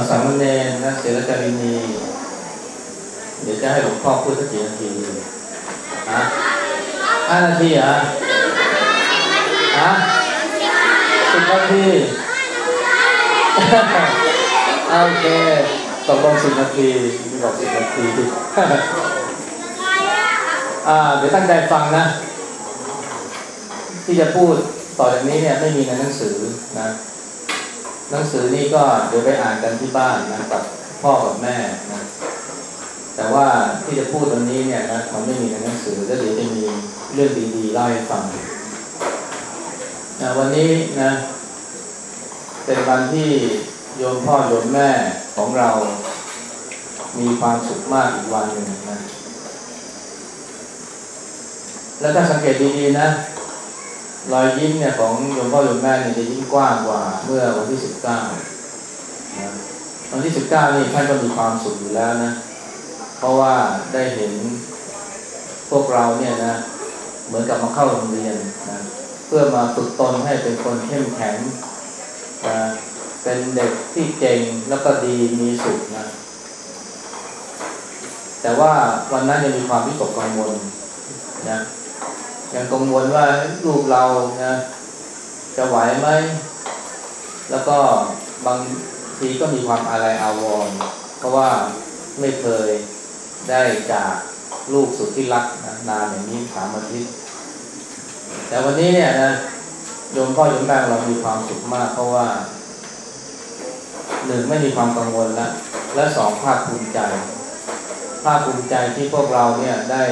าสามเณรนะเสรจารินี เดี๋ยวจะให้หลวงพ่อพูดสักกี่นาทีฮะห้านาทีเหรอฮะสิบนาทีโอเคตกลงสิบนาทีบอกสิบนาทีอ่าเดี๋ยวตั้งใจฟังนะ ที่จะพูดต่อจากนี้เนี่ยไม่มีในหนังสือนะ หนังสือนี่ก็เดี๋ยวไปอ่านกันที่บ้านนะกับพ่อกับแม่นะแต่ว่าที่จะพูดวันนี้เนี่ยนะมันไม่มีในหนังสือแล้วเดี๋ยวจะมีเรื่องดีๆเล่าให้ฟังนะวันนี้นะเป็นวันที่โยมพ่อโยมแม่ของเรา มีความสุขมากอีกวันหนึ่งนะแล้วถ้าสังเกตดีๆนะ รอยยิ้มเนี่ยของโยมพ่อโยมแม่เนี่ยจะยิ้มกว้างกว่าเมื่อวันที่สิบเก้านะวันที่สิบเก้านี่ท่านก็มีความสุขอยู่แล้วนะ เพราะว่าได้เห็นพวกเราเนี่ยนะ เหมือนกับมาเข้าโรงเรียนนะเพื่อมาฝึกตนให้เป็นคนเข้มแข็งนะเป็นเด็กที่เก่งแล้วก็ดีมีสุขนะแต่ว่าวันนั้นยังมีความวิตกกังวลนะ ยังกังวลว่าลูกเรานะจะไหวไหม แล้วก็บางทีก็มีความอะไรอาวรณ์เพราะว่าไม่เคยได้จากลูกสุดที่รักนะนานอย่างนี้สามอาทิตย์แต่วันนี้เนี่ยนะโยมพ่อโยมแม่เรามีความสุขมาก เพราะว่าหนึ่งไม่มีความกังวลแล้วและสองภาคภูมิใจ ภาคภูมิใจที่พวกเราเนี่ยได้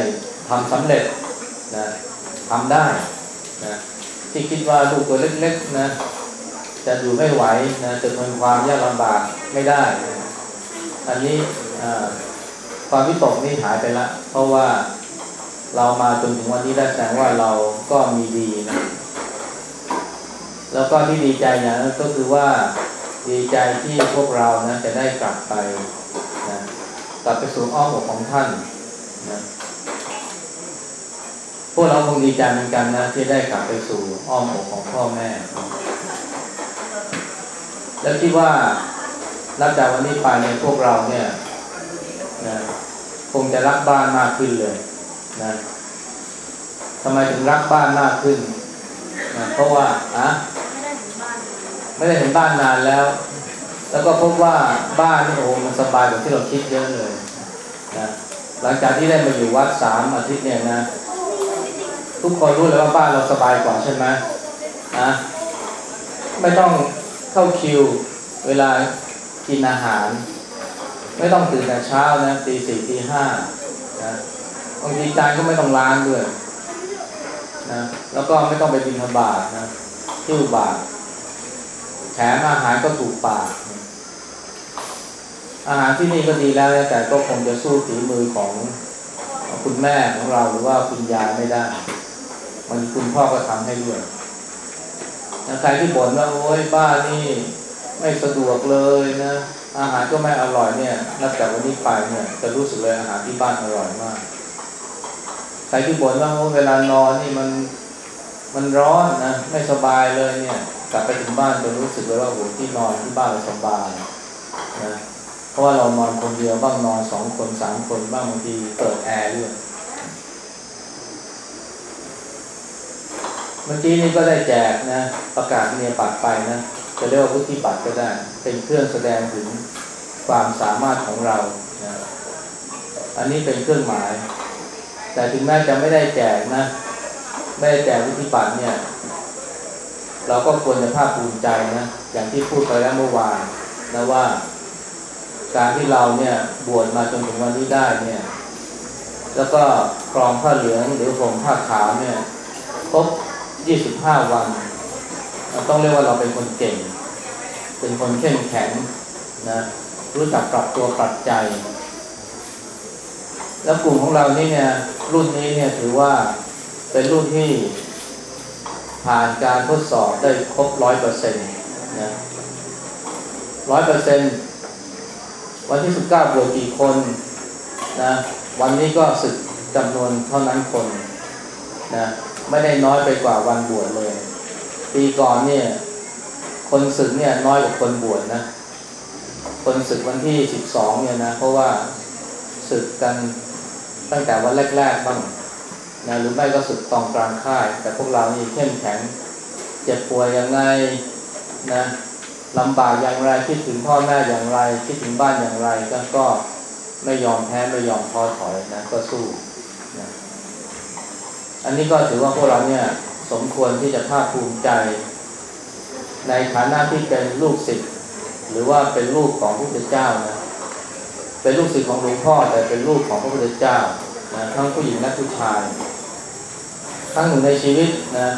ทำสำเร็จนะ ทำได้นะที่คิดว่าลูกตัวเล็กๆนะ จะอยู่ไม่ไหวนะจะทนความยากลำบากไม่ได้นะอันนี้ความวิตกนี่หายไปละ เพราะว่าเรามาจนถึงวันนี้ได้แสดงว่าเราก็มีดีนะ แล้วก็ที่ดีใจอย่างนั้นก็คือว่าดีใจที่พวกเรานะจะได้กลับไปนะกลับไปสู่อ้อมอกของท่านนะ วกเราคงดีใจเหมือนกันนะที่ได้กลับไปสู่อ้อมอกของพ่อแม่ แล้วคิดว่านับจากวันนี้ไปเนี่ยพวกเราเนี่ยนะคงจะรักบ้านมากขึ้นเลยนะทำไมถึงรักบ้านมากขึ้นนะเพราะว่าอะไม่ได้เห็นบ้านนานแล้ว แล้วก็พบว่าบ้านนี่โอ้มันสบายกว่าที่เราคิดเยอะเลยนะหลังจากที่ได้มาอยู่วัดสามอาทิตย์เนี่ยนะ ทุกคนรู้เลยว่าบ้านเราสบายกว่าใช่ไหมนะไม่ต้องเข้าคิว เวลากินอาหาร ไม่ต้องตื่นแต่เช้านะตีสี่ตีห้านะบางทีจานก็ไม่ต้องล้างด้วยนะแล้วก็ไม่ต้องไปบินทบาทนะที่อุบาทแถมอาหารก็ถูกปาก อาหารที่นี่ก็ดีแล้ว แต่ก็คงจะสู้ฝีมือของคุณแม่ของเราหรือว่าคุณยายไม่ได้ มันคุณพ่อก็ทำให้ด้วยใครที่บ่นว่าโอ้ยบ้านนี่ไม่สะดวกเลยนะ อาหารก็ไม่อร่อยเนี่ยนับจากวันนี้ไปเนี่ยจะรู้สึกเลยอาหารที่บ้านอร่อยมาก ใครที่บ่นว่าเวลานอนนี่มันมันร้อนนะไม่สบายเลยเนี่ยกลับไปถึงบ้านจะรู้สึกเลยว่าโอ้ที่นอนที่บ้านเราสบายนะเพราะว่าเรานอนคนเดียวบ้างนอนสองคนสามคนบ้างบางทีเปิดแอร์ด้วย มื่อกี้นี้ก็ได้แจกนะประกาศเนียบัตรไปนะจะเรียกว่าวุฒิบัตรก็ได้ เป็นเครื่องแสดงถึงความสามารถของเรานะอันนี้เป็นเครื่องหมาย แต่ถึงแม้จะไม่ได้แจกนะ ไม่ได้แจกวุฒิบัตรเนี่ย เราก็ควรจะภาคภูมิใจนะ อย่างที่พูดไปแล้วเมื่อวานนะว่า การที่เราเนี่ยบวชมาจนถึงวันนี้ได้เนี่ย แล้วก็ครองผ้าเหลืองหรือผมผ้าขาวเนี่ยครบ 25 วันเราต้องเรียกว่าเราเป็นคนเก่ง เป็นคนเข้มแข็งนะรู้จักปรับตัวปรับใจ แล้วกลุ่มของเรานี่เนี่ยรุ่นนี้เนี่ยถือว่าเป็นรุ่นที่ผ่านการทดสอบได้ครบร้อยเปอร์เซ็นต์นะร้อยเปอร์เซ็นต์วันที่สิบเก้าบวชกี่คนนะวันนี้ก็สึกจำนวนเท่านั้นคนนะ ไม่ได้น้อยไปกว่าวันบวชเลย ปีก่อนเนี่ย คนศึกเนี่ยน้อยกว่าคนบวชนะ คนศึกวันที่สิบสองเนี่ยนะเพราะว่าศึกกันตั้งแต่วันแรกๆบ้างนะหรือไม่ก็ศึกตอนกลางค่าย แต่พวกเรานี่เข้มแข็ง เจ็บป่วยยังไงนะลำบากอย่างไรคิดถึงพ่อแม่อย่างไรคิดถึงบ้านอย่างไรก็ก็ไม่ยอมแพ้ไม่ยอมท้อถอยนะก็สู้ อันนี้ก็ถือว่าพวกเราเนี่ยสมควรที่จะภาคภูมิใจ ในฐานะที่เป็นลูกศิษย์หรือว่าเป็นลูกของพระพุทธเจ้านะเป็นลูกศิษย์ของหลวงพ่อแต่เป็นลูกของพระพุทธเจ้านะทั้งผู้หญิงและผู้ชายครั้งหนึ่งในชีวิตนะ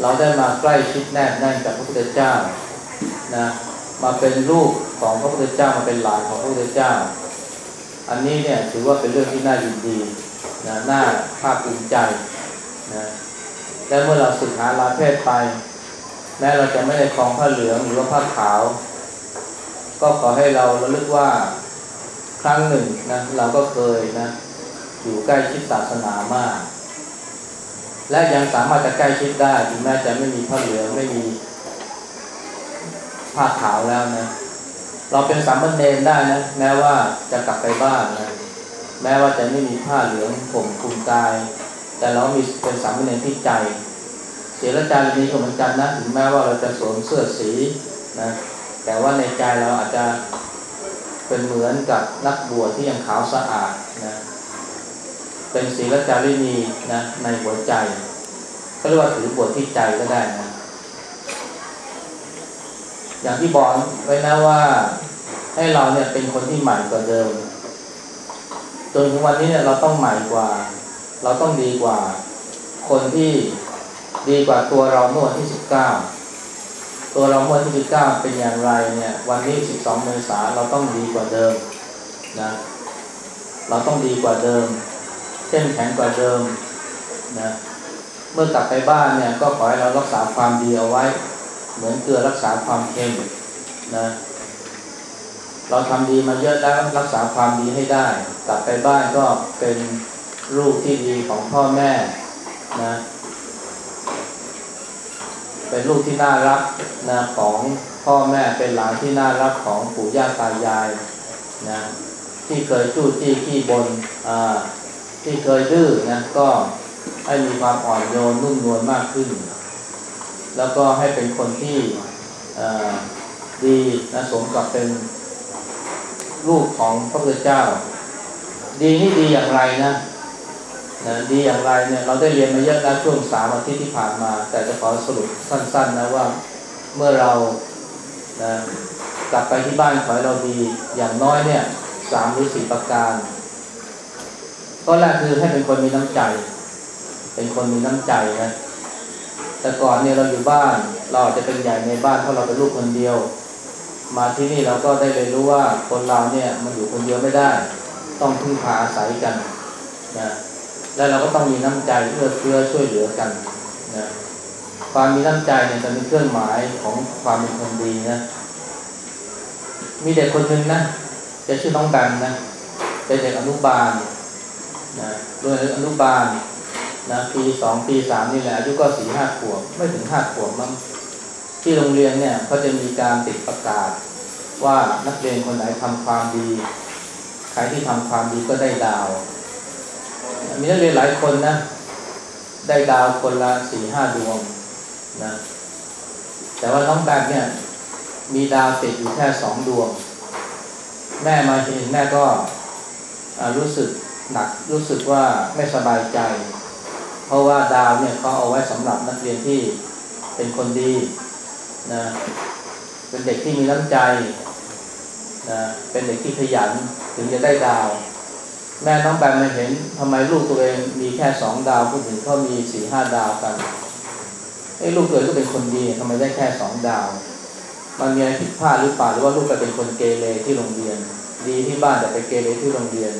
เราได้มาใกล้ชิดแนบแน่นกับพระพุทธเจ้านะมาเป็นลูกของพระพุทธเจ้ามาเป็นหลานของพระพุทธเจ้า อันนี้เนี่ยถือว่าเป็นเรื่องที่น่ายินดีนะน่าภาคภูมิใจ นะและเมื่อเราสึกหาลาเพศไป แม้เราจะไม่ได้ครองผ้าเหลืองหรือว่าผ้าขาว ก็ขอให้เราระลึกว่าครั้งหนึ่งนะเราก็เคยนะอยู่ใกล้ชิดศาสนามาก และยังสามารถจะใกล้ชิดได้ถึงแม้จะไม่มีผ้าเหลืองไม่มีผ้าขาวแล้วนะ เราเป็นสามเณรได้นะแม้ว่าจะกลับไปบ้านนะแม้ว่าจะไม่มีผ้าเหลืองผมคลุมกาย แต่เรามีเป็นสามเณรที่ใจเสียละจารีนี้ก็เหมือนกันนะถึงแม้ว่าเราจะสวมเสื้อสีนะแต่ว่าในใจเราอาจจะเป็นเหมือนกับนักบวชที่ยังขาวสะอาดนะเป็นศีลจารีนีนะในหัวใจก็เรียกว่าถือบวชที่ใจก็ได้นะอย่างที่บอกไว้นะว่าให้เราเนี่ยเป็นคนที่ใหม่กว่าเดิมจนถึงวันนี้เนี่ยเราต้องใหม่กว่า เราต้องดีกว่าคนที่ดีกว่าตัวเราเมื่อวันที่สิบเก้าตัวเราเมื่อวันที่สิบเก้าเป็นอย่างไรเนี่ยวันนี้สิบสองเมษาเราต้องดีกว่าเดิมนะเราต้องดีกว่าเดิมเข้มแข็งกว่าเดิมนะเมื่อกลับไปบ้านเนี่ยก็ขอให้เรารักษาความดีเอาไว้ เหมือนเกลือรักษาความเค็มนะเราทำดีมาเยอะแล้วรักษาความดีให้ได้ กลับไปบ้านก็เป็น ลูกที่ดีของพ่อแม่นะเป็นลูกที่น่ารักนะของพ่อแม่เป็นหลานที่น่ารักของปู่ย่าตายายนะที่เคยจู้จี้ขี้บนอ่าที่เคยดื้อนะก็ให้มีความอ่อนโยนนุ่มนวลมากขึ้น แล้วก็ให้เป็นคนที่ดีนะสมกับเป็นลูกของพระพุทธเจ้า ดีนี่ดีอย่างไรนะ นะดีอย่างไรเนี่ยเราได้เรียนมาเยอะแล้วช่วงสามอาทิตย์ที่ผ่านมา แต่จะขอสรุปสั้นๆนะว่าเมื่อเรานะกลับไปที่บ้านขอให้เราดีอย่างน้อยเนี่ยสามหรือสี่ประการก็แรกคือให้เป็นคนมีน้ำใจ เป็นคนมีน้ำใจนะ แต่ก่อนเนี่ยเราอยู่บ้าน เราอาจจะเป็นใหญ่ในบ้านเพราะเราเป็นลูกคนเดียว มาที่นี่เราก็ได้เรียนรู้ว่าคนเราเนี่ยมันอยู่คนเดียวไม่ได้ ต้องพึ่งพาอาศัยกันนะ แล้วเราก็ต้องมีน้ำใจเอื้อเฟื้อช่วยเหลือกันนะความมีน้ำใจเนี่ยจะเป็นเครื่องหมายของความเป็นคนดีนะ มีเด็กคนหนึ่งนะจะชื่อน้องแบมนะเป็นเด็กอนุบาลนะโดยอนุบาลนะปีสองปีสามนี่แหละอายุก็สี่ห้าขวบไม่ถึงห้าขวบมั้งที่โรงเรียนเนี่ยเขาจะมีการติดประกาศ ว่านักเรียนคนไหนทำความดี ใครที่ทำความดีก็ได้ดาว มีนักเรียนหลายคนนะ ได้ดาวคนละสี่ห้าดวงนะ แต่ว่าน้องแบมเนี่ย มีดาวติดอยู่แค่สองดวง แม่มาเห็นแม่ก็รู้สึกหนักรู้สึกว่าไม่สบายใจ เพราะว่าดาวเนี่ยเขาเอาไว้สำหรับนักเรียนที่เป็นคนดีนะเป็นเด็กที่มีน้ำใจนะเป็นเด็กที่ขยันถึงจะได้ดาว แม่น้องแบมมาเห็นทำไมลูกตัวเองมีแค่สองดาวผู้ถึงเขามีสี่ห้าดาวกันไอ้ลูกตัวเองก็เป็นคนดีทำไมได้แค่สองดาว มันมีอะไรผิดพลาดหรือเปล่าหรือว่าลูกไปเป็นคนเกเรที่โรงเรียน ดีที่บ้านแต่ไปเกเรที่โรงเรียน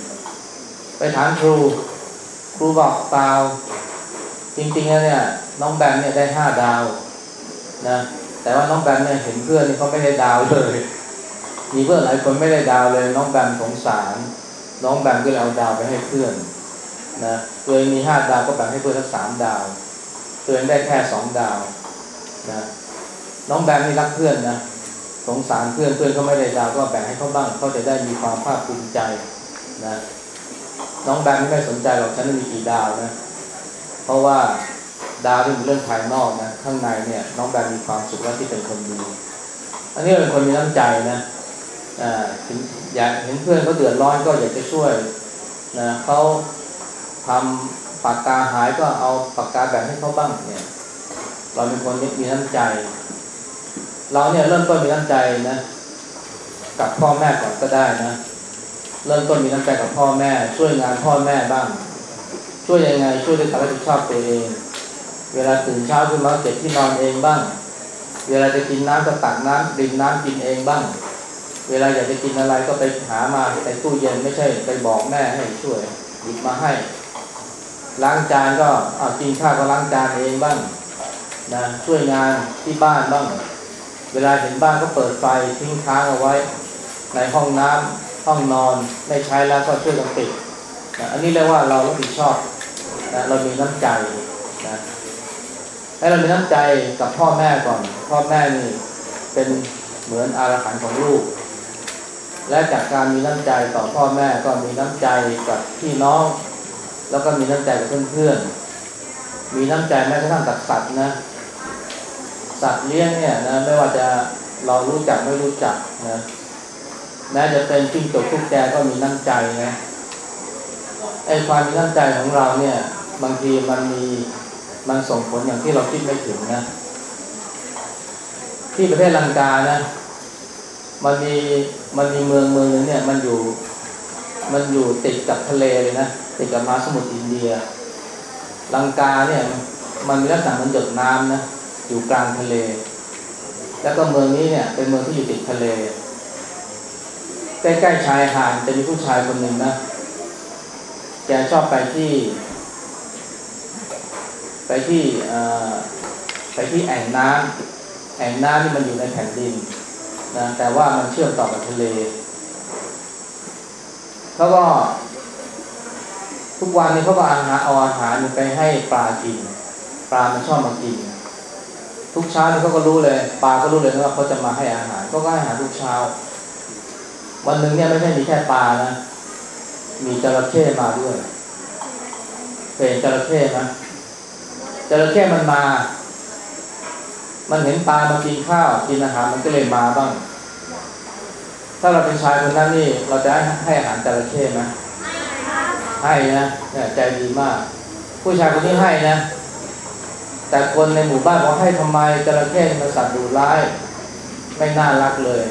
ไปถามครู ครูบอกเปล่าจริงๆแล้วเนี่ย น้องแบมเนี่ยได้ห้าดาวนะแต่ว่าน้องแบมเนี่ยเห็นเพื่อนนี่เขาไม่ได้ดาวเลย มีเพื่อนหลายคนไม่ได้ดาวเลย น้องแบมสงสาร น้องแบมก็เลยเอาดาวไปให้เพื่อนนะตัวเองมีห้าดาวก็แบ่งให้เพื่อนสักสามดาวตัวเองได้แค่สองดาวนะน้องแบมนี่รักเพื่อนนะสงสารเพื่อนเพื่อนเขาไม่ได้ดาวก็แบ่งให้เขาบ้างเขาจะได้มีความภาคภูมิใจนะน้องแบงค์ไม่สนใจหรอกฉันมีกี่ดาวนะเพราะว่าดาวที่เป็นเรื่องภายนอกนะข้างในเนี่ย น้องแบงค์มีความสุขแล้วที่เป็นคนดี อันนี้เป็นคนมีน้ำใจนะ อยากเห็นเพื่อนเขาเดือดร้อนก็อยากจะช่วยนะเขาทำปากกาหายก็เอาปากกาแบ่งให้เขาบ้างเนี่ย เราเป็นคนมีน้ำใจ เราเนี่ยเริ่มต้นมีน้ำใจนะกับพ่อแม่ก่อนก็ได้นะเริ่มต้นมีน้ำใจกับพ่อแม่ ช่วยงานพ่อแม่บ้าง ช่วยยังไง ช่วยด้วยการรับผิดชอบตัวเอง เวลาตื่นเช้าขึ้นมาเก็บที่นอนเองบ้าง เวลาจะกินน้ำก็ตักน้ำดื่มน้ำกินเองบ้าง เวลาอยากจะกินอะไรก็ไปหามาในตู้เย็นไม่ใช่ไปบอกแม่ให้ช่วยหยิบมาให้ ล้างจานก็เอากินข้าวก็ล้างจานเองบ้างนะช่วยงานที่บ้านบ้าง เวลาเห็นบ้านก็เปิดไฟทิ้งค้างเอาไว้ ในห้องน้ำห้องนอนไม่ใช้แล้วก็ช่วยกันปิดนะอันนี้เรียกว่าเรารับผิดชอบนะเรามีน้ำใจนะให้เรามีน้ำใจกับพ่อแม่ก่อน พ่อแม่นี่เป็นเหมือนอารหันของลูก และจากการมีน้ำใจต่อพ่อแม่ก็มีน้ำใจกับพี่น้อง แล้วก็มีน้ำใจกับเพื่อนๆ มีน้ำใจแม้กระทั่งกับสัตว์นะ สัตว์เลี้ยงเนี่ยนะไม่ว่าจะเรารู้จักไม่รู้จักนะแม้จะเป็นจิ้งจกทุกแกก็มีน้ำใจนะไอ้ความมีน้ำใจของเราเนี่ย บางทีมันมีมันส่งผลอย่างที่เราคิดไม่ถึงนะ ที่ประเทศลังกานะ มันมีมันมีเมืองเมืองนึงเนี่ยมันอยู่มันอยู่ติดกับทะเลเลยนะติดกับมหาสมุทรอินเดียลังกาเนี่ยมันมีลักษณะมันหยดน้ำนะอยู่กลางทะเล แล้วก็เมืองนี้เนี่ยเป็นเมืองที่อยู่ติดทะเล ใกล้ๆชายหาดจะมีผู้ชายคนหนึ่งนะแกชอบไปที่ ไปที่เออไปที่แอ่งน้ำแอ่งน้ำที่มันอยู่ในแผ่นดิน นะแต่ว่ามันเชื่อมต่อกับทะเลเขาก็ ทุกวันนี้เขาก็อาหารเอาอาหารไปให้ปลากิน ปลามันชอบมากิน ทุกเช้านี่เขาก็รู้เลย ปลาก็รู้เลยว่าเขาจะมาให้อาหารเขาก็ให้อาหารทุกเช้า วันหนึ่งเนี่ยไม่ใช่มีแค่ปลานะ มีจระเข้มาด้วยเคยเห็นจระเข้ไหมจระเข้มันมา มันเห็นปลามากินข้าวกินอาหารมันก็เลยมาบ้าง ถ้าเราเป็นชายคนนั้นนี่ เราจะให้อาหารจระเข้ไหมให้นะเนี่ยใจดีมาก ผู้ชายคนนี้ให้นะ แต่คนในหมู่บ้านบอกให้ทำไมจระเข้เป็นสัตว์ดุร้าย ไม่น่ารักเลย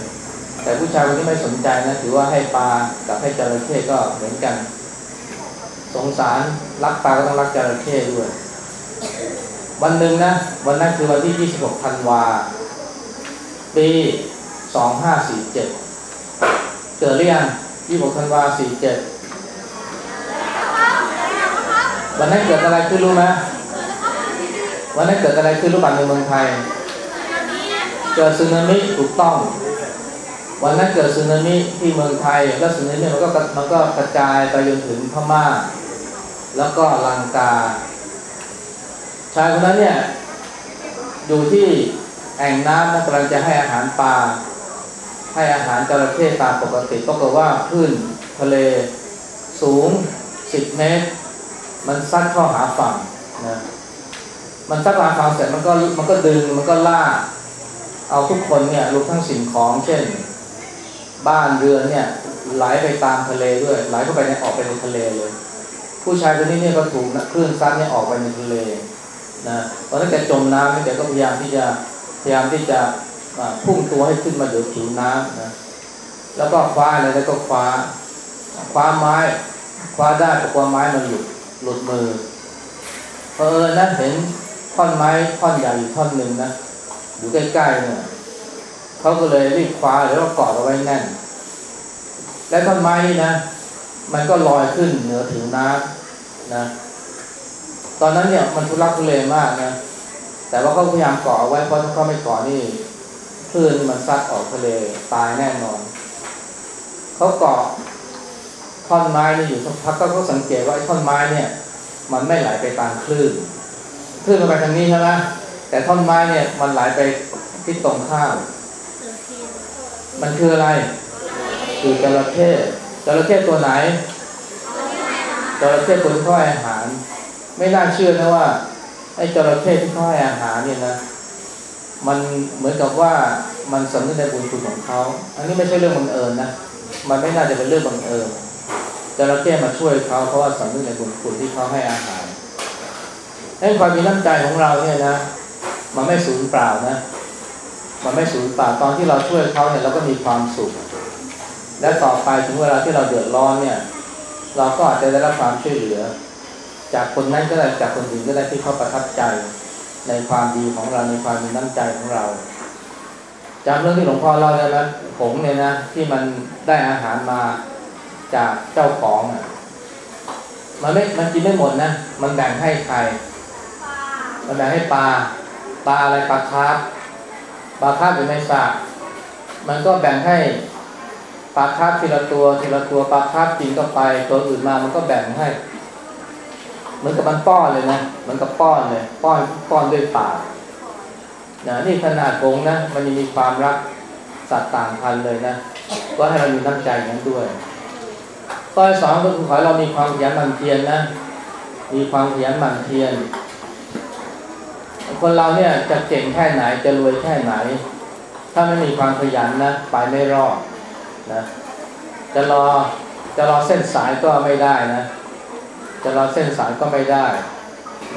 แต่ผู้ชายคนนี้ไม่สนใจนะถือว่าให้ปลากับให้จระเข้ก็เหมือนกัน สงสารรักปลาก็ต้องรักจระเข้ด้วย วันหนึ่งนะ วันนั้นคือวันที่ 26ธันวา ปี 2547 เกิดหรือยัง26ธันวา 47 วันนั้นเกิดอะไรขึ้นรู้ไหมวันนั้นเกิดอะไรขึ้นรู้ป่ะในเมืองไทย เกิดสึนามิถูกต้อง วันนั้นเกิดสึนามิที่เมืองไทย แล้วสึนามิมันก็มันก็กระจายไปจนถึงพม่า แล้วก็ลังกา ชายคนนั้นเนี่ยอยู่ที่แอ่งน้ำนะกำลังจะให้อาหารปลาให้อาหารจระเข้ตามปกติปรากฏว่าคลื่นทะเลสูง 10 เมตร มันซัดเข้าหาฝั่งนะมันซัดหาฝั่งเสร็จมันก็มันก็ดึงมันก็ล่าเอาทุกคนเนี่ยรวมทั้งสิ่งของเช่น บ้านเรือนเนี่ยไหลไปตามทะเลด้วยไหลเข้าไปในออกไปในทะเลเลย ผู้ชายคนนี้เนี่ยก็ถูกนะคลื่นซัดเนี่ยออกไปในทะเล นะตอนนั้นแกจมน้ำแกก็พยายามที่จะพยายามที่จะพุ่งตัวให้ขึ้นมาเหนือผิวน้ำนะแล้วก็คว้าอะไรแล้วก็คว้าคว้าไม้คว้าได้แต่คว้าไม้มันหลุดหลุดมือเพอเออนะเห็นท่อนไม้ท่อนใหญ่อยู่ท่อนหนึ่งนะอยู่ใกล้ๆเนี่ยเขาก็เลยรีบคว้าแล้วก็กอดเอาไว้แน่น และท่อนไม้นี่นะ มันก็ลอยขึ้นเหนือผิวน้ำนะ ตอนนั้นเนี่ยมันทุลักทุเลมากนะแต่ว่าเขาพยายามเกาะเอาไว้เพราะถ้าเขาไม่เกาะนี่คลื่นมันซัดออกทะเลตายแน่นอนเขาเกาะท่อนไม้นี่อยู่สักพักก็เขาสังเกตว่าไอ้ท่อนไม้เนี่ย มันไม่ไหลไปตามคลื่นคลื่นมันไปทางนี้ใช่ไหมแต่ท่อนไม้เนี่ยมันไหลไปทิศตรงข้ามมันคืออะไร คือจระเข้จระเข้ตัวไหนจระเข้ตัวที่เขาให้อาหาร ไม่น่าเชื่อนะว่า ไอ้จระเข้ที่เขาให้อาหารเนี่ยนะ มันเหมือนกับว่ามันสำนึกในบุญคุณของเขา อันนี้ไม่ใช่เรื่องบังเอิญนะ มันไม่น่าจะเป็นเรื่องบังเอิญจระเข้มาช่วยเขาเพราะว่าสำนึกในบุญคุณที่เขาให้อาหารไอ้ความมีน้ำใจของเราเนี่ยนะ มันไม่สูญเปล่านะ มันไม่สูญเปล่าตอนที่เราช่วยเขาเนี่ยเราก็มีความสุข และต่อไปถึงเวลาที่เราเดือดร้อนเนี่ย เราก็อาจจะได้รับความช่วยเหลือ จากคนนั้นก็ได้จากคนอื่นก็ได้ที่เขาประทับใจในความดีของเราในความมีน้ำใจของเราจำเรื่องที่หลวงพ่อเล่าได้ไหมผงเนี่ยนะที่มันได้อาหารมาจากเจ้าของอะมันไม่มันกินไม่หมดนะมันแบ่งให้ใครมันแบ่งให้ปลาปลาอะไรปลาคาร์ฟปลาคาร์ฟอยู่ในสระมันก็แบ่งให้ปลาคาร์ฟทีละตัวทีละตัวปลาคาร์ฟกินก็ไป ตัวอื่นมามันก็แบ่งให้ เหมือนกับมันป้อนเลยนะเหมือนกับป้อนเลยป้อนป้อนด้วยปากนะนี่ขนาดกงนะมันยังมีความรักสัตว์ต่างพันธุ์เลยนะก็ให้เรามีน้ำใจนั้นด้วยข้อที่สองก็คือขอให้เรามีความขยันหมั่นเพียรนะมีความขยันหมั่นเพียรคนเราเนี่ยจะเก่งแค่ไหนจะรวยแค่ไหน ถ้าไม่มีความขยันนะไปไม่รอดนะจะรอจะรอเส้นสายก็ไม่ได้นะ จะรอเส้นสายก็ไม่ได้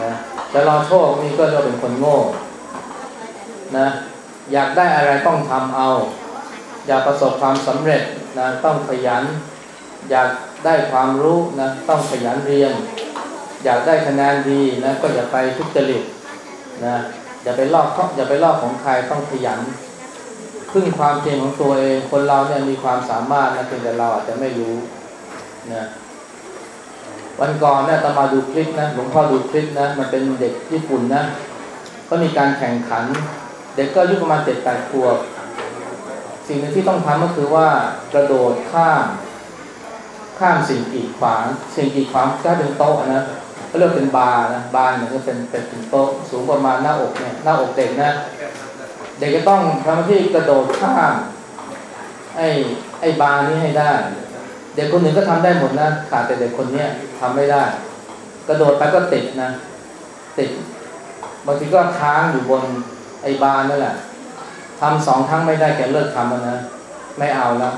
นะจะรอโชคนี่ก็จะเป็นคนโง่นะอยากได้อะไรต้องทำเอา อยากประสบความสำเร็จนะต้องขยัน อยากได้ความรู้นะต้องขยันเรียน อยากได้คะแนนดีนะก็อย่าไปทุจริตนะอย่าไปลอกอย่าไปลอกของใครต้องขยันพึ่งความเพียรของตัวเองคนเราเนี่ยมีความสามารถนะเพียงแต่เราอาจจะไม่รู้นะ วันก่อนเนี่ยตมาดูคลิปนะหลวงพ่อดูคลิปนะมันเป็นเด็กญี่ปุ่นนะก็มีการแข่งขัน เด็กก็อายุประมาณเจ็ดแปดขวบสิ่งหนึ่งที่ต้องทำก็คือว่ากระโดดข้ามข้ามสิ่งกีดขวางสิ่งกีดขวางถ้าเป็นโต๊ะนะก็เรียกเป็นบาร์นะบาร์เนี่ยก็เป็นเป็นโต๊ะสูงประมาณหน้าอกเนี่ยหน้าอกเด็กนะเด็กก็ต้องทำหน้าที่กระโดดข้ามไอ้ไอ้บาร์นี้ให้ได้ เด็กคนหนึ่งก็ทำได้หมดนะขาดแต่เด็กคนเนี้ยทำไม่ได้ กระโดดไปก็ติดนะติดบางทีก็ค้างอยู่บนไอ้บาร์นั่นแหละทำสองครั้งไม่ได้แกเลิกทำแล้วนะไม่เอาแล้ว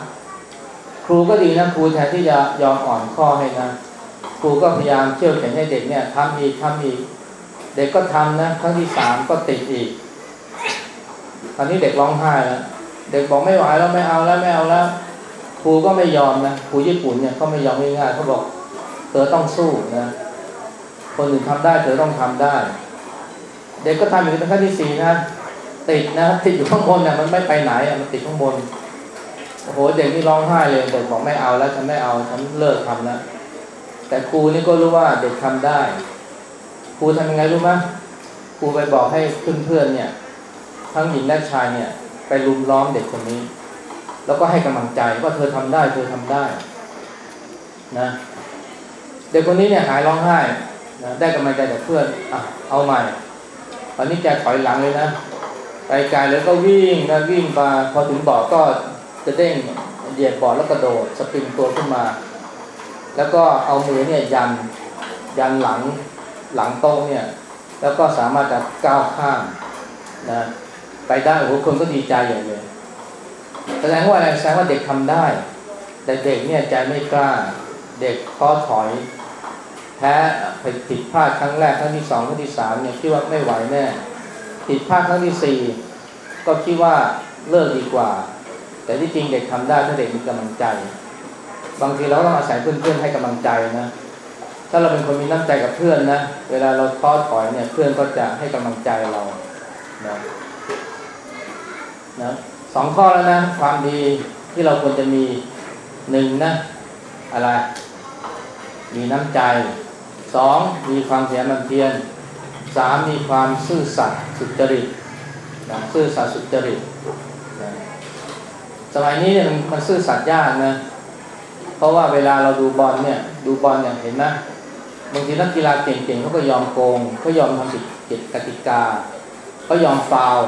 ครูก็ดีนะครูแทนที่จะยอมอ่อนข้อให้นะครูก็พยายามเชี่ยวเข็นให้เด็กเนี่ยทำอีกทำอีก เด็กก็ทำนะครั้งที่สามก็ติดอีกตอนนี้เด็กร้องไห้แล้วเด็กบอกไม่ไหวแล้วไม่เอาแล้วไม่เอาแล้ว รูก็ไม่ยอมนะครูญี่ปุ่นเนี่ยเขาไม่ยอมง่ายๆเขาบอกเธอต้องสู้นะคนอื่นทำได้เธอต้องทำได้ เด็กก็ทำอยู่เป็นขั้นที่สี่นะติดนะติดอยู่ข้างบนเนี่ยมันไม่ไปไหนอะมันติดข้างบนโอ้โหเด็กนี่ร้องไห้เลยเด็กบอกไม่เอาแล้วฉันไม่เอาฉันเลิกทำแล้วแต่ครูนี่ก็รู้ว่าเด็กทำได้ ครูทำยังไงรู้ไหมครูไปบอกให้เพื่อนๆเนี่ย ทั้งหญิงและชายเนี่ย ไปรุมล้อมเด็กคนนี้ แล้วก็ให้กำลังใจว่าเธอทำได้ เธอทำได้นะเด็กคนนี้เนี่ยหายร้องไห้นะได้กำลังใจจากเพื่อนอะเอาใหม่ ตอนนี้แกถอยหลังเลยนะไปไกลแล้วก็วิ่งนะวิ่งมาพอถึงบ่อก็จะเด้งเหยียบบ่อแล้วกระโดดสปริงตัวขึ้นมา แล้วก็เอามือเนี่ยยันยันหลังหลังโต๊ะเนี่ย แล้วก็สามารถจะก้าวข้ามนะไปได้โอ้โหคนก็ดีใจอย่างเลย แสดงว่าอะไรแสดงว่าเด็กทำได้ แต่เด็กเนี่ยใจไม่กล้า เด็กท้อถอย แพ้ผิดพลาดครั้งแรกครั้งที่สองครั้งที่สามเนี่ยคิดว่าไม่ไหวแน่ผิดพลาดครั้งที่สี่ก็คิดว่าเลิกดีกว่า แต่ที่จริงเด็กทำได้ถ้าเด็กมีกำลังใจ บางทีเราต้องอาศัยเพื่อนๆให้กำลังใจนะถ้าเราเป็นคนมีน้ำใจกับเพื่อนนะเวลาเราท้อถอยเนี่ยเพื่อนก็จะให้กำลังใจเรานะนะ สองข้อแล้วนะ ความดีที่เราควรจะมีหนึ่งนะ อะไร มีน้ำใจสองมีความเสียมันเพียรสามมีความซื่อสัตย์สุจริตนะซื่อสัตย์สุจริตนะสมัยนี้เนี่ยมันซื่อสัตย์ยากนะ เพราะว่าเวลาเราดูบอลเนี่ย ดูบอลเนี่ยเห็นไหมบางทีนักกีฬาเก่งๆเขาก็ยอมโกงเขายอมทำผิดกฎกติกาเขายอมฟาว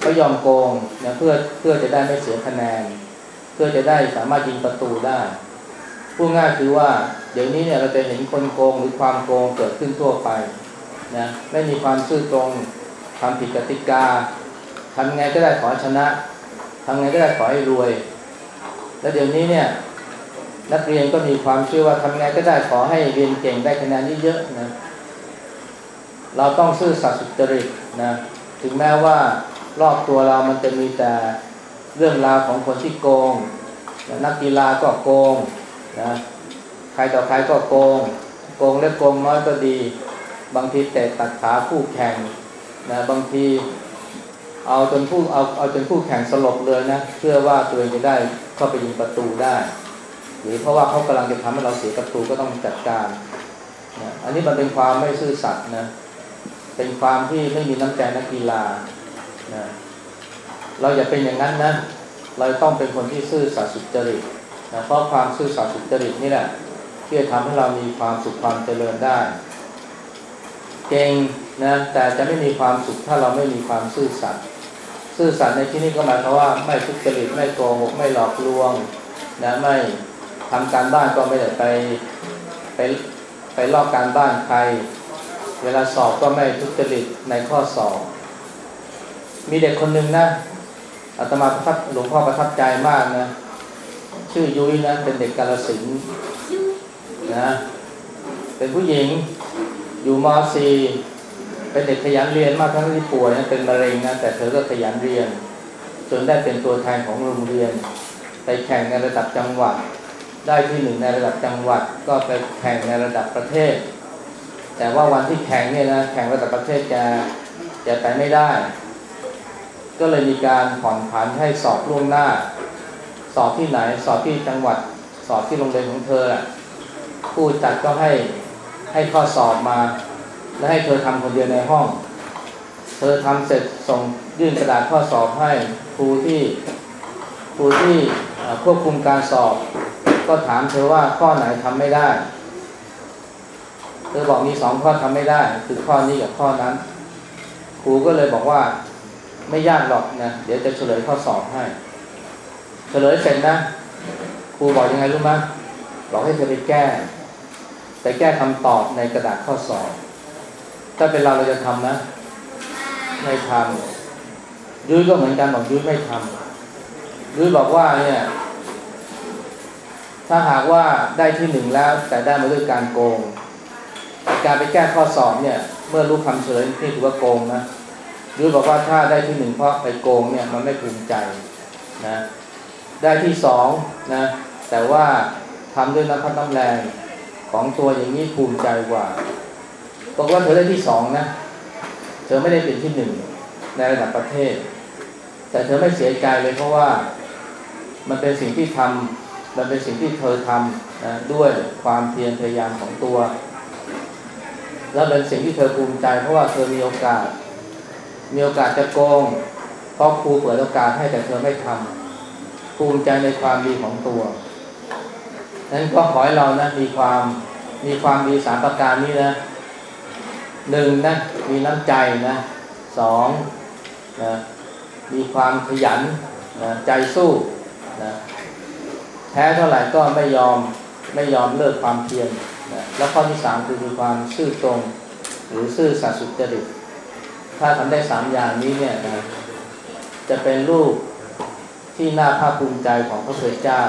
เขายอมโกงนะเพื่อเพื่อจะได้ไม่เสียคะแนน เพื่อจะได้สามารถยิงประตูได้พูดง่ายคือว่าเดี๋ยวนี้เนี่ยเราจะเห็นคนโกงหรือความโกงเกิดขึ้นทั่วไปนะไม่มีความซื่อตรงทำผิดกติกาทำไงก็ได้ขอชนะทำไงก็ได้ขอให้รวย แล้วเดี๋ยวนี้เนี่ยนักเรียนก็มีความเชื่อว่าทำไงก็ได้ขอให้เรียนเก่งได้คะแนนเยอะๆนะเราต้องซื่อสัตย์สุจริตนะถึงแม้ว่า รอบตัวเรามันจะมีแต่เรื่องราวของคนที่โกง นักกีฬาก็โกงนะใครต่อใครก็โกง โกงเล็กโกงน้อยก็ดี บางทีเตะตัดขาคู่แข่งนะบางทีเอาจนผู้เอาเอาจนคู่แข่งสลบเลยนะเพื่อว่าตัวเองจะได้เข้าไปยิงประตูได้ หรือเพราะว่าเขากำลังจะทำให้เราเสียประตูก็ต้องจัดการนะอันนี้มันเป็นความไม่ซื่อสัตย์นะเป็นความที่ไม่มีน้ำใจนักกีฬา นะเราอย่าเป็นอย่างนั้นนะเราต้องเป็นคนที่ซื่อสัตย์สุจริตนะเพราะความซื่อสัตย์สุจริตนี่แหละที่จะทำให้เรามีความสุขความเจริญได้ เก่งนะแต่จะไม่มีความสุขถ้าเราไม่มีความซื่อสัตย์ซื่อสัตย์ในที่นี้ก็หมายความว่าไม่ทุจริตไม่โกหกไม่หลอกลวงนะไม่ทำการบ้านก็ไม่ได้ไปไปไปลอกการบ้านใคร เวลาสอบก็ไม่ทุจริตในข้อสอบ มีเด็กคนหนึ่งนะอาตมาประทับหลวงพ่อประทับใจมากนะ ชื่อยุ้ยนะเป็นเด็กกาลสินธุ์นะเป็นผู้หญิงอยู่ม .4 เป็นเด็กขยันเรียนมากทั้งที่ป่วยนะเป็นมะเร็งนะแต่เธอก็ขยันเรียน จนได้เป็นตัวแทนของโรงเรียน ไปแข่งในระดับจังหวัด ได้ที่หนึ่งในระดับจังหวัด ก็ไปแข่งในระดับประเทศ แต่ว่าวันที่แข่งเนี่ยนะแข่งระดับประเทศจะจะไปไม่ได้ ก็เลยมีการผ่อนผันให้สอบล่วงหน้า สอบที่ไหน สอบที่จังหวัด สอบที่โรงเรียนของเธอผู้จัดก็ให้ให้ข้อสอบมา และให้เธอทำคนเดียวในห้อง เธอทำเสร็จส่งยื่นกระดาษข้อสอบให้ครูที่ครูที่ควบคุมการสอบ ก็ถามเธอว่าข้อไหนทำไม่ได้ เธอบอกมีสองข้อทำไม่ได้ คือข้อนี้กับข้อนั้น ครูก็เลยบอกว่า ไม่ยากหรอกนะ เดี๋ยวจะเฉลยข้อสอบให้ เฉลยเสร็จนะครูบอกยังไงรู้ไหมบอกให้เธอไปแก้ไปแก้คำตอบในกระดาษข้อสอบ ถ้าเป็นเราเราจะทำนะ ไม่ทำยุ้ยก็เหมือนกันบอกยุ้ยไม่ทำยุ้ยบอกว่าเนี่ยถ้าหากว่าได้ที่หนึ่งแล้วแต่ได้มาด้วยการโกง การไปแก้ข้อสอบเนี่ย เมื่อรู้คำเฉลยนี่ถือว่าโกงนะ ยุ้บอกว่าถ้าได้ที่หนึ่งเพราะไปโกงเนี่ยมันไม่ภูมิใจนะได้ที่สองนะแต่ว่าทำด้วยน้ำพัดน้ำแรงของตัวอย่างนี้ภูมิใจกว่าบอกว่าเธอได้ที่สองนะเธอไม่ได้เป็นที่หนึ่งในระดับประเทศ แต่เธอไม่เสียใจเลยเพราะว่ามันเป็นสิ่งที่ทำมันเป็นสิ่งที่เธอทำนะด้วยความเพียรพยายามของตัว และเป็นสิ่งที่เธอภูมิใจ เพราะว่าเธอมีโอกาส มีโอกาสจะโกง เพราะครูเปิดโอกาสให้แต่เธอไม่ทำภูมิใจในความดีของตัวนั้นก็ขอให้เรานะมีความมีความดีสามประการนี้นะหนึ่งนะมีน้ำใจนะสองนะมีความขยันนะใจสู้นะแพ้เท่าไหร่ก็ไม่ยอมไม่ยอมเลิกความเพียรนะแล้วข้อที่สามคือมีความซื่อตรง หรือซื่อสัตย์สุจริต ถ้าทำได้สามอย่างนี้เนี่ยนะจะเป็นลูกที่น่าภาคภูมิใจของพระพุทธเจ้า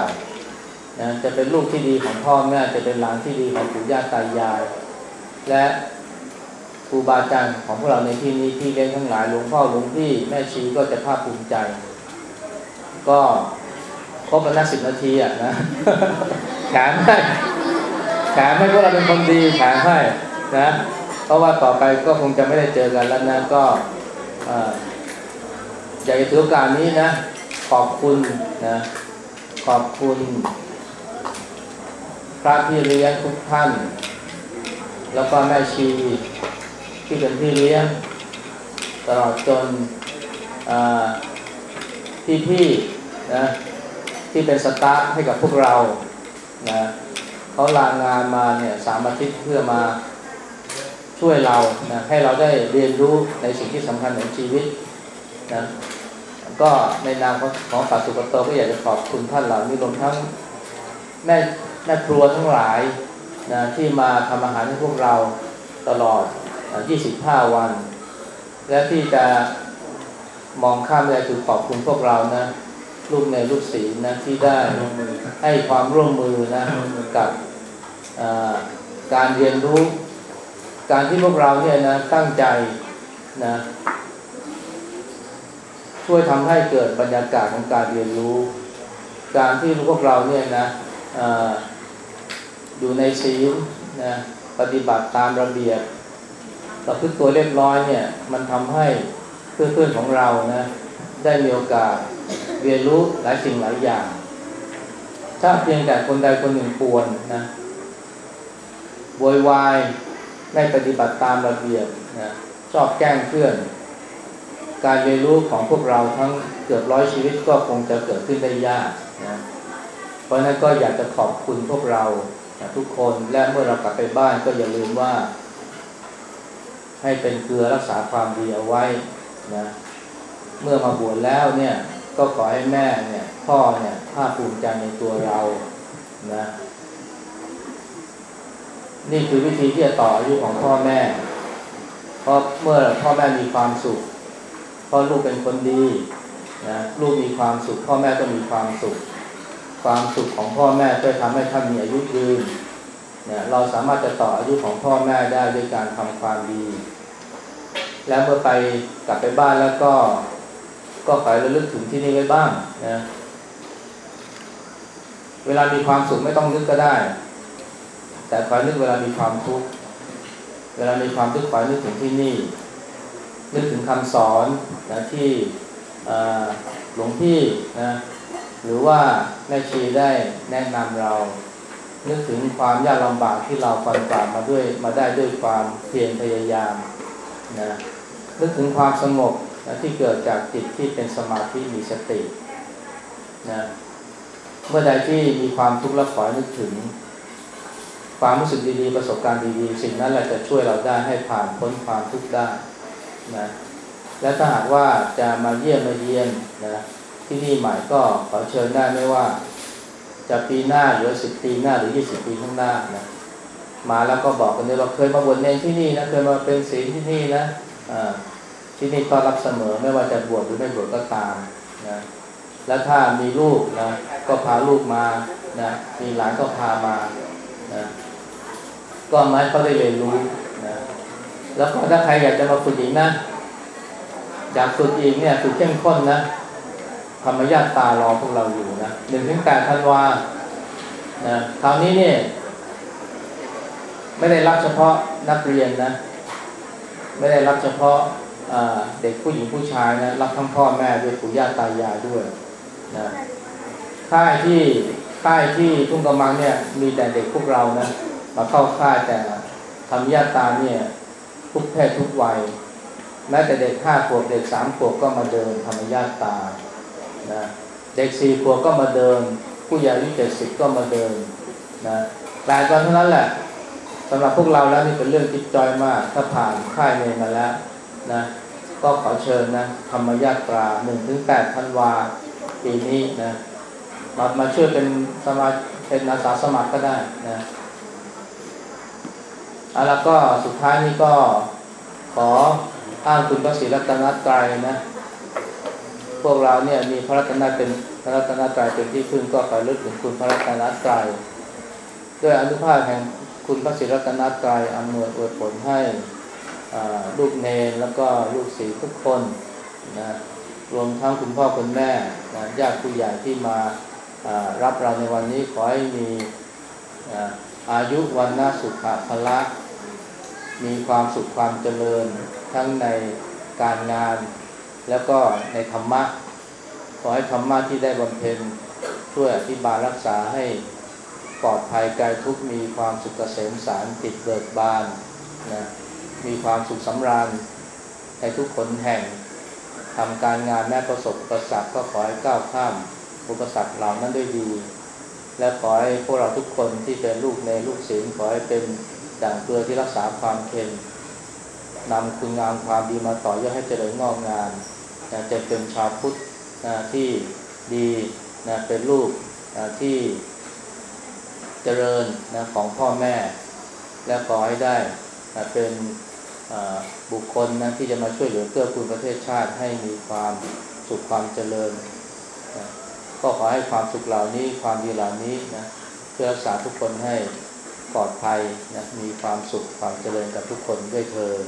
นะจะเป็นลูกที่ดีของพ่อแม่จะเป็นหลานที่ดีของปู่ย่าตายาย และครูบาอาจารย์ของพวกเราในที่นี้ที่เลี้ยงทั้งหลายหลวงพ่อหลวงพี่แม่ชีก็จะภาคภูมิใจ ก็ครบแล้วสิบนาทีอะนะแถมให้แถมให้พวกเราเป็นคนดีแถมให้นะ ราะว่าต่อไปก็คงจะไม่ได้เจอกันแล้วนะก็อยากจะถือโอกาสนี้นะ ขอบคุณนะ ขอบคุณ พระพี่เลี้ยงทุกท่าน แล้วก็แม่ชีที่เป็นพี่เลี้ยง ตลอดจนพี่พี่นะที่เป็นสตาฟให้กับพวกเรานะเขาลางานมาเนี่ยสามอาทิตย์เพื่อมา ช่วยเรานะให้เราได้เรียนรู้ในสิ่งที่สำคัญในชีวิตนะก็ในนามของปัสสุกโตก็อยากจะขอบคุณท่านเหล่านี้รวมทั้งแม่แม่ครัวทั้งหลายนะที่มาทำอาหารให้พวกเราตลอด 25 วัน และที่จะมองข้ามไม่ได้คือขอบคุณพวกเรานะลูกในลูกศีนะที่ได้ให้ความร่วมมือนะกับการเรียนรู้ การที่พวกเราเนี่ยนะตั้งใจนะช่วยทำให้เกิดบรรยากาศของการเรียนรู้ การที่พวกเราเนี่ยนะอยู่ในศีลนะปฏิบัติตามระเบียบประพฤติตัวเรียบร้อยเนี่ยมันทำให้เพื่อนๆของเรานะได้มีโอกาสเรียนรู้หลายสิ่งหลายอย่าง ถ้าเพียงแต่คนใดคนหนึ่งป่วนนะโวยวาย ไม่ปฏิบัติตามระเบียบนะชอบแกล้งเพื่อน การเรียนรู้ของพวกเราทั้งเกือบร้อยชีวิตก็คงจะเกิดขึ้นได้ยากนะเพราะนั้นก็อยากจะขอบคุณพวกเรานะทุกคนและเมื่อเรากลับไปบ้านก็อย่าลืมว่า ให้เป็นเกลือรักษาความดีเอาไว้นะเมื่อมาบวชแล้วเนี่ยก็ขอให้แม่เนี่ยพ่อเนี่ยภาคภูมิใจในตัวเรานะ นี่คือวิธีที่จะต่ออายุของพ่อแม่ เพราะเมื่อพ่อแม่มีความสุขพ่อลูกเป็นคนดีนะลูกมีความสุข พ่อแม่ก็มีความสุข ความสุขของพ่อแม่ก็ทำให้ท่านมีอายุยืนเนี่ยเราสามารถจะต่ออายุของพ่อแม่ได้ด้วยการทำความดี แล้วเมื่อไปกลับไปบ้านแล้วก็ก็ขอให้ระลึกถึงที่นี่ไว้บ้างนะเวลามีความสุขไม่ต้องนึกก็ได้ แต่ขอให้นึกเวลามีความทุกข์เวลามีความทุกข์ขอให้นึกถึงที่นี่ นึกถึงคำสอนนะที่หลวงพี่นะหรือว่าแม่ชีได้แนะนำเรา นึกถึงความยากลำบากที่เราฟันฝ่ามาด้วยมาได้ด้วยความเพียรพยายามนะนึกถึงความสงบนะที่เกิดจากจิตที่เป็นสมาธิมีสตินะเมื่อใดที่มีความทุกข์แล้วขอนึกถึง ความรู้สึกดีๆ ประสบการณ์ดีๆ สิ่งนั้นแหละจะช่วยเราได้ให้ผ่านพ้นความทุกข์ได้นะและถ้าหากว่าจะมาเยี่ยมมาเยี่ยนนะที่นี่ใหม่ก็ขอเชิญได้ไม่ว่า จะปีหน้าหรือสิบปีหน้าหรือยี่สิบปีข้างหน้านะมาแล้วก็บอกกันเลยว่าเคยมาบวชเนรที่นี่นะเคยมาเป็นศีลที่นี่นะอ่าที่นี่ต้อนรับเสมอไม่ว่าจะบวชหรือไม่บวชก็ตามนะแล้วถ้ามีลูกนะก็พาลูกมานะมีหลานก็พามานะ ก็มาให้เขาได้เรียนรู้นะแล้วก็ถ้าใครอยากจะมาฝึกอีกนะอยากฝึกอีกเนี่ยฝึกเข้มข้นนะธรรมญาติตารอพวกเราอยู่นะหนึ่งถึงแปดธันวานะคราวนี้เนี่ยไม่ได้รับเฉพาะนักเรียนนะ ไม่ได้รับเฉพาะเด็กผู้หญิงผู้ชายนะรับทั้งพ่อแม่ด้วยปู่ย่าตายายด้วยนะค่ายที่ค่ายที่ทุ่งกำมังเนี่ยมีแต่เด็กพวกเรานะ มาเข้าค่ายแต่ธรรมญาตาเนี่ยทุกเพศทุกวัยแม้แต่เด็กห้าขวบเด็กสามขวบก็มาเดินธรรมญาตานะเด็กสี่ขวบก็มาเดิน ผู้ใหญ่อายุเจ็ดสิบก็มาเดินนะแปดวันเท่านั้นแหละสำหรับพวกเราแล้วนี่เป็นเรื่องจิ๊บจอยมาก ถ้าผ่านค่ายเนรมาแล้วนะก็ขอเชิญนะธรรมญาตราหนึ่งถึงแปดธันวาปีนี้นะมามาช่วยเป็นสมาเป็นอาสาสมัครก็ได้นะ อะแล้วก็สุดท้ายนี้ก็ขออ้างคุณพระศรีรัตนตรัยนะ พวกเราเนี่ยมีพระรัตนเป็นพระรัตนตรัยเป็นที่พึ่งก็ขอรึกถึงคุณพระรัตนตรัยด้วยอนุภาพแห่งคุณพระศรีรัตนตรัยอำนวยอวยผลให้ลูกเนรแล้วก็ลูกศิษย์ทุกคนนะรวมทั้งคุณพ่อคุณแม่นะญาติผู้ใหญ่ที่มารับเราในวันนี้ขอให้มีอายุวันนาสุขะพละ มีความสุขความเจริญ ทั้งในการงาน แล้วก็ในธรรมะ ขอให้ธรรมะที่ได้บำเพ็ญช่วยอธิบายรักษาให้ปลอดภัยกายทุกมีความสุขเกษมสารติดเบิกบานนะมีความสุขสำราญในทุกคนแห่งทำการงานแม้ประสบอุปสรรคก็ขอให้ก้าวข้ามอุปสรรคเหล่านั้นด้วยดี และขอให้พวกเราทุกคนที่เป็นลูกในลูกศิลขอให้เป็น ด่างเกลือที่รักษาความเค็มนำคุณงามความดีมาต่อยอดให้เจริญงอกงามอยากจะเป็นชาวพุทธนะที่ดีนะเป็นลูกนะที่เจริญนะของพ่อแม่ และขอให้ได้นะเป็นบุคคลนะที่จะมาช่วยเหลือเกื้อกูลประเทศชาติให้มีความสุขความเจริญนะก็ขอให้ความสุขเหล่านี้ความดีเหล่านี้นะเพื่อรักษาทุกคนให้ ปลอดภัยนะมีความสุขความเจริญกับทุกคนด้วยเธอญ